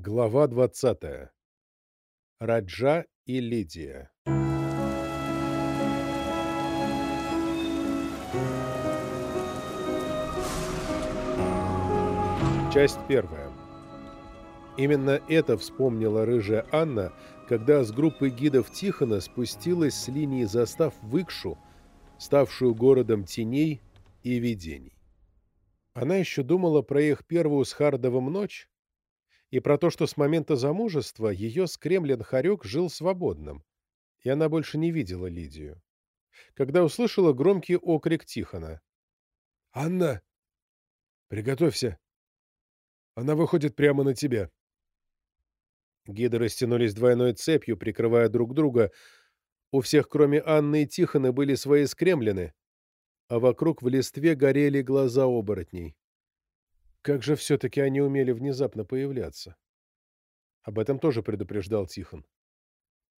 Глава двадцатая. Раджа и Лидия. Часть первая. Именно это вспомнила рыжая Анна, когда с группой гидов Тихона спустилась с линии застав в Икшу, ставшую городом теней и видений. Она еще думала про их первую с Хардовым ночь, и про то, что с момента замужества ее скремлен-хорек жил свободным, и она больше не видела Лидию. Когда услышала громкий окрик Тихона. «Анна! Приготовься! Она выходит прямо на тебя!» Гиды растянулись двойной цепью, прикрывая друг друга. У всех, кроме Анны и Тихона, были свои скремлены, а вокруг в листве горели глаза оборотней. Как же все-таки они умели внезапно появляться? Об этом тоже предупреждал Тихон.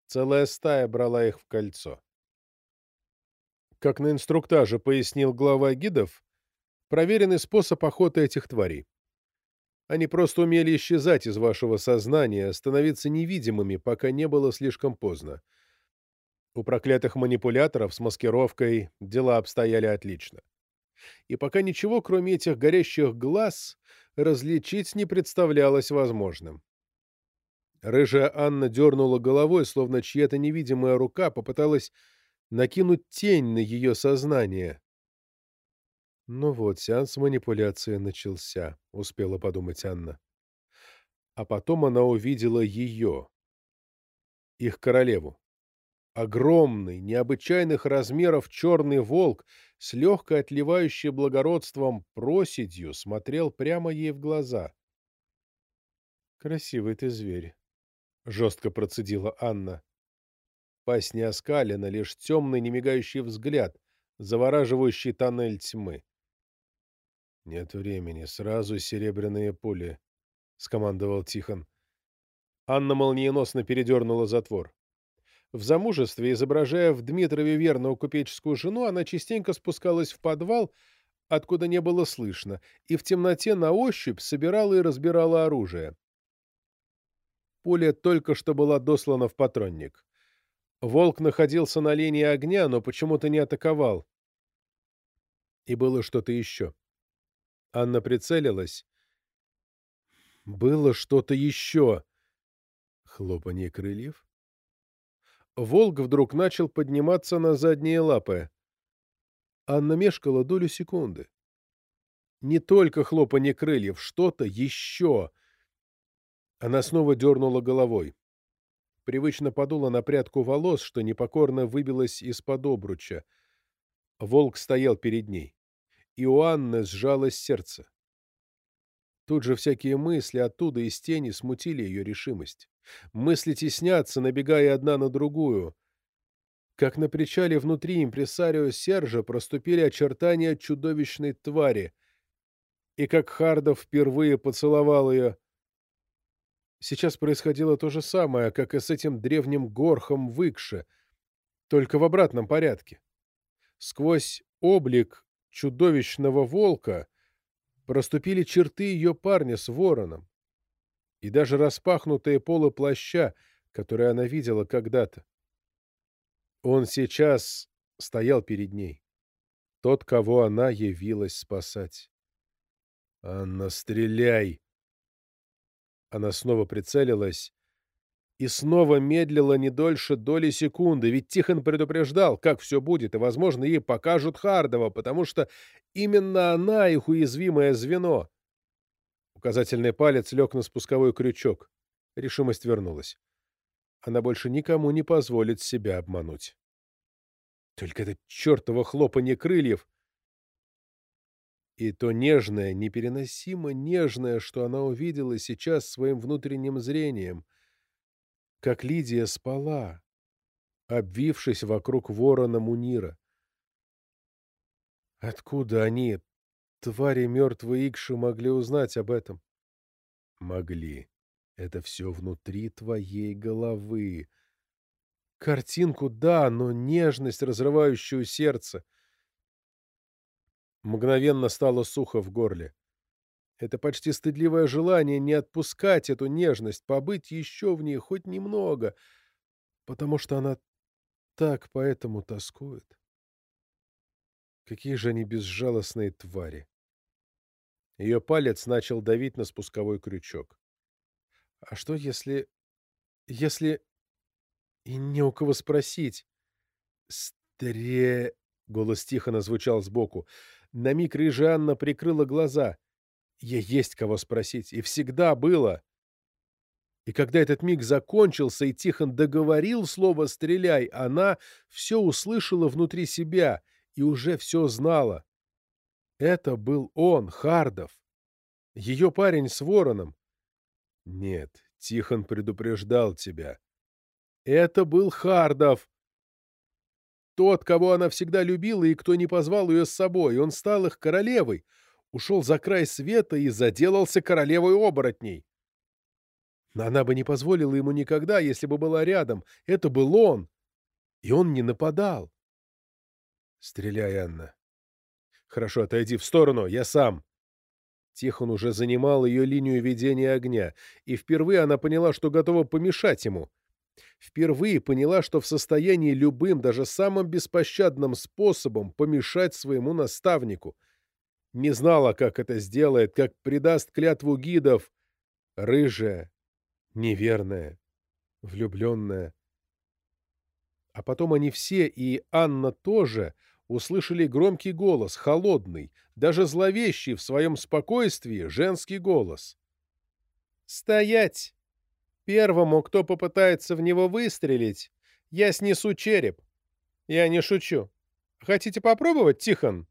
Целая стая брала их в кольцо. Как на инструктаже пояснил глава гидов, проверенный способ охоты этих тварей. Они просто умели исчезать из вашего сознания, становиться невидимыми, пока не было слишком поздно. У проклятых манипуляторов с маскировкой дела обстояли отлично и пока ничего, кроме этих горящих глаз, различить не представлялось возможным. Рыжая Анна дернула головой, словно чья-то невидимая рука попыталась накинуть тень на ее сознание. «Ну вот, сеанс манипуляции начался», — успела подумать Анна. А потом она увидела ее, их королеву. Огромный, необычайных размеров черный волк с легкой отливающей благородством проседью смотрел прямо ей в глаза. «Красивый ты зверь», — жестко процедила Анна. Пасть не оскалена, лишь темный немигающий взгляд, завораживающий тоннель тьмы. «Нет времени, сразу серебряные пули», — скомандовал Тихон. Анна молниеносно передернула затвор. В замужестве, изображая в Дмитрове верную купеческую жену, она частенько спускалась в подвал, откуда не было слышно, и в темноте на ощупь собирала и разбирала оружие. Пуля только что была дослана в патронник. Волк находился на линии огня, но почему-то не атаковал. И было что-то еще. Анна прицелилась. Было что-то еще. Хлопанье крыльев? Волк вдруг начал подниматься на задние лапы. Анна мешкала долю секунды. Не только хлопанье крыльев, что-то еще. Она снова дернула головой. Привычно подула на прядку волос, что непокорно выбилась из-под обруча. Волк стоял перед ней. И у Анны сжалось сердце. Тут же всякие мысли оттуда из тени смутили ее решимость. Мысли теснятся, набегая одна на другую. Как на причале внутри импресарио Сержа проступили очертания чудовищной твари. И как Хардов впервые поцеловал ее. Сейчас происходило то же самое, как и с этим древним горхом в Икше, только в обратном порядке. Сквозь облик чудовищного волка проступили черты ее парня с вороном и даже распахнутые полы плаща, которые она видела когда-то. Он сейчас стоял перед ней. Тот, кого она явилась спасать. «Анна, стреляй!» Она снова прицелилась и снова медлила не дольше доли секунды, ведь Тихон предупреждал, как все будет, и, возможно, ей покажут Хардова, потому что именно она их уязвимое звено. Указательный палец лег на спусковой крючок. Решимость вернулась. Она больше никому не позволит себя обмануть. Только это чертово хлопанье крыльев! И то нежное, непереносимо нежное, что она увидела сейчас своим внутренним зрением. Как Лидия спала, обвившись вокруг ворона Мунира. Откуда они, Твари мертвые Икши могли узнать об этом. Могли. Это все внутри твоей головы. Картинку, да, но нежность, разрывающую сердце. Мгновенно стало сухо в горле. Это почти стыдливое желание не отпускать эту нежность, побыть еще в ней хоть немного, потому что она так поэтому тоскует. Какие же они безжалостные твари! Ее палец начал давить на спусковой крючок. А что если... если... и не у кого спросить? Стре... Голос Тихона звучал сбоку. На миг Анна прикрыла глаза. Ей есть кого спросить. И всегда было. И когда этот миг закончился, и Тихон договорил слово «стреляй», она все услышала внутри себя и уже все знала. Это был он, Хардов. Ее парень с вороном. Нет, Тихон предупреждал тебя. Это был Хардов. Тот, кого она всегда любила и кто не позвал ее с собой. Он стал их королевой, ушел за край света и заделался королевой оборотней. Но она бы не позволила ему никогда, если бы была рядом. Это был он. И он не нападал. Стреляй, Анна. Хорошо, отойди в сторону, я сам. Тихон уже занимал ее линию ведения огня, и впервые она поняла, что готова помешать ему. Впервые поняла, что в состоянии любым, даже самым беспощадным способом помешать своему наставнику. Не знала, как это сделает, как предаст клятву гидов. Рыжая, неверная, влюбленная. А потом они все, и Анна тоже, услышали громкий голос, холодный, даже зловещий в своем спокойствии женский голос. «Стоять! Первому, кто попытается в него выстрелить, я снесу череп. Я не шучу. Хотите попробовать, Тихон?»